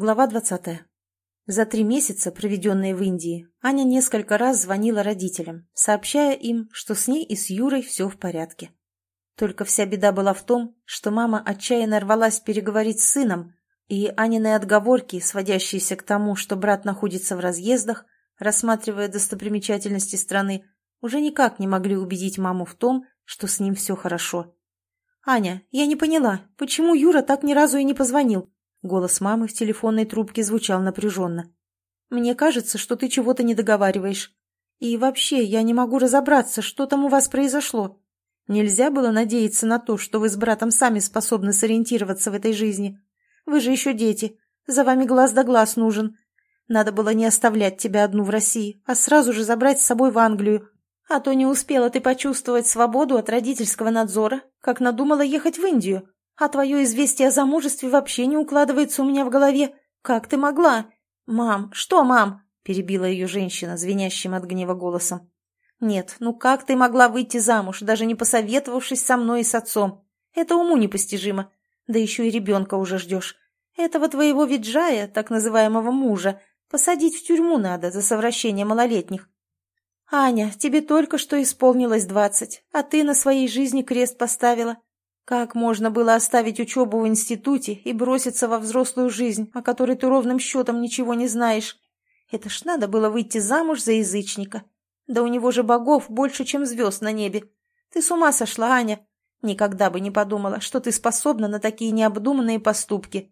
Глава 20. За три месяца, проведенные в Индии, Аня несколько раз звонила родителям, сообщая им, что с ней и с Юрой все в порядке. Только вся беда была в том, что мама отчаянно рвалась переговорить с сыном, и Анины отговорки, сводящиеся к тому, что брат находится в разъездах, рассматривая достопримечательности страны, уже никак не могли убедить маму в том, что с ним все хорошо. «Аня, я не поняла, почему Юра так ни разу и не позвонил?» Голос мамы в телефонной трубке звучал напряженно. «Мне кажется, что ты чего-то не договариваешь. И вообще, я не могу разобраться, что там у вас произошло. Нельзя было надеяться на то, что вы с братом сами способны сориентироваться в этой жизни. Вы же еще дети. За вами глаз да глаз нужен. Надо было не оставлять тебя одну в России, а сразу же забрать с собой в Англию. А то не успела ты почувствовать свободу от родительского надзора, как надумала ехать в Индию. А твое известие о замужестве вообще не укладывается у меня в голове. Как ты могла? Мам, что, мам? Перебила ее женщина, звенящим от гнева голосом. Нет, ну как ты могла выйти замуж, даже не посоветовавшись со мной и с отцом? Это уму непостижимо. Да еще и ребенка уже ждешь. Этого твоего виджая, так называемого мужа, посадить в тюрьму надо за совращение малолетних. Аня, тебе только что исполнилось двадцать, а ты на своей жизни крест поставила. Как можно было оставить учебу в институте и броситься во взрослую жизнь, о которой ты ровным счетом ничего не знаешь? Это ж надо было выйти замуж за язычника. Да у него же богов больше, чем звезд на небе. Ты с ума сошла, Аня. Никогда бы не подумала, что ты способна на такие необдуманные поступки.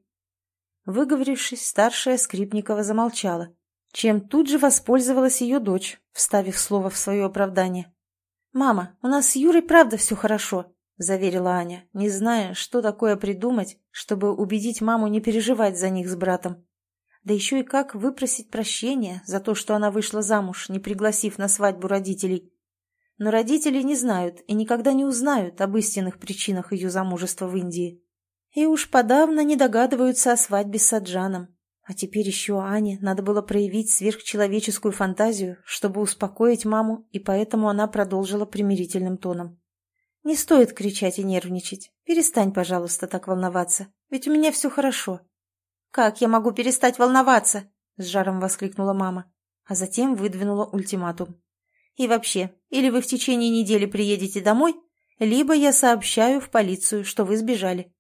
Выговорившись, старшая Скрипникова замолчала, чем тут же воспользовалась ее дочь, вставив слово в свое оправдание. «Мама, у нас с Юрой правда все хорошо. — заверила Аня, не зная, что такое придумать, чтобы убедить маму не переживать за них с братом. Да еще и как выпросить прощения за то, что она вышла замуж, не пригласив на свадьбу родителей. Но родители не знают и никогда не узнают об истинных причинах ее замужества в Индии. И уж подавно не догадываются о свадьбе с Саджаном. А теперь еще Ане надо было проявить сверхчеловеческую фантазию, чтобы успокоить маму, и поэтому она продолжила примирительным тоном. «Не стоит кричать и нервничать. Перестань, пожалуйста, так волноваться. Ведь у меня все хорошо». «Как я могу перестать волноваться?» — с жаром воскликнула мама, а затем выдвинула ультиматум. «И вообще, или вы в течение недели приедете домой, либо я сообщаю в полицию, что вы сбежали».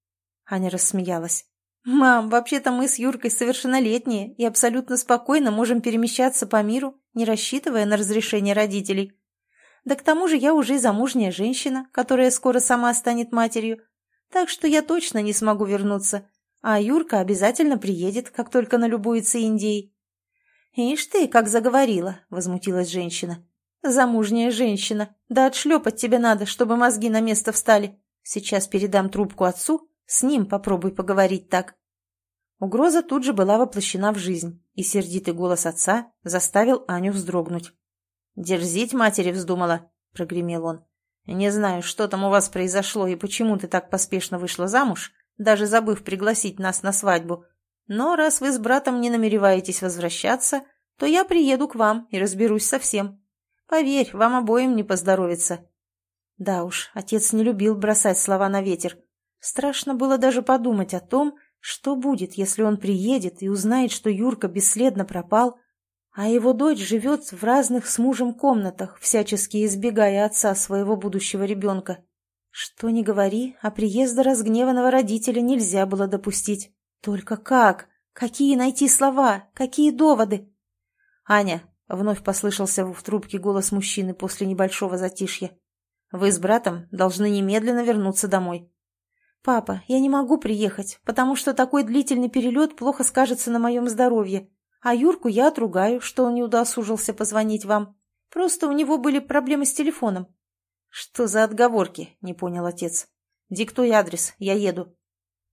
Аня рассмеялась. «Мам, вообще-то мы с Юркой совершеннолетние и абсолютно спокойно можем перемещаться по миру, не рассчитывая на разрешение родителей. Да к тому же я уже замужняя женщина, которая скоро сама станет матерью. Так что я точно не смогу вернуться. А Юрка обязательно приедет, как только налюбуется Индией. «Ишь ты, как заговорила!» — возмутилась женщина. «Замужняя женщина! Да отшлепать тебе надо, чтобы мозги на место встали. Сейчас передам трубку отцу, с ним попробуй поговорить так». Угроза тут же была воплощена в жизнь, и сердитый голос отца заставил Аню вздрогнуть. «Дерзить матери вздумала?» — прогремел он. «Не знаю, что там у вас произошло и почему ты так поспешно вышла замуж, даже забыв пригласить нас на свадьбу. Но раз вы с братом не намереваетесь возвращаться, то я приеду к вам и разберусь со всем. Поверь, вам обоим не поздоровится». Да уж, отец не любил бросать слова на ветер. Страшно было даже подумать о том, что будет, если он приедет и узнает, что Юрка бесследно пропал, а его дочь живет в разных с мужем комнатах, всячески избегая отца своего будущего ребенка. Что ни говори, а приезда разгневанного родителя нельзя было допустить. Только как? Какие найти слова? Какие доводы? «Аня», — вновь послышался в трубке голос мужчины после небольшого затишья, — «вы с братом должны немедленно вернуться домой». «Папа, я не могу приехать, потому что такой длительный перелет плохо скажется на моем здоровье», а Юрку я отругаю, что он не удосужился позвонить вам. Просто у него были проблемы с телефоном. Что за отговорки? Не понял отец. Диктуй адрес, я еду.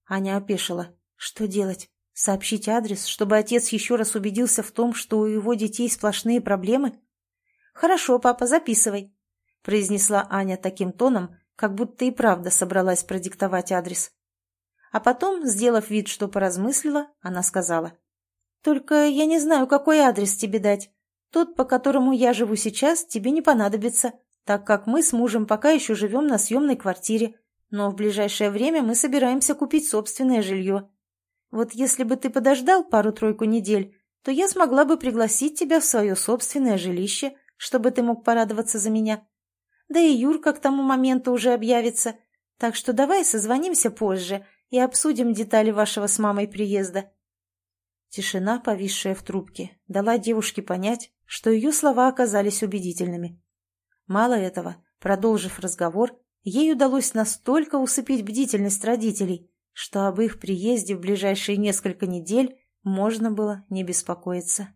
Аня опешила. Что делать? Сообщить адрес, чтобы отец еще раз убедился в том, что у его детей сплошные проблемы? Хорошо, папа, записывай, произнесла Аня таким тоном, как будто и правда собралась продиктовать адрес. А потом, сделав вид, что поразмыслила, она сказала. Только я не знаю, какой адрес тебе дать. Тот, по которому я живу сейчас, тебе не понадобится, так как мы с мужем пока еще живем на съемной квартире, но в ближайшее время мы собираемся купить собственное жилье. Вот если бы ты подождал пару-тройку недель, то я смогла бы пригласить тебя в свое собственное жилище, чтобы ты мог порадоваться за меня. Да и Юрка к тому моменту уже объявится, так что давай созвонимся позже и обсудим детали вашего с мамой приезда». Тишина, повисшая в трубке, дала девушке понять, что ее слова оказались убедительными. Мало этого, продолжив разговор, ей удалось настолько усыпить бдительность родителей, что об их приезде в ближайшие несколько недель можно было не беспокоиться.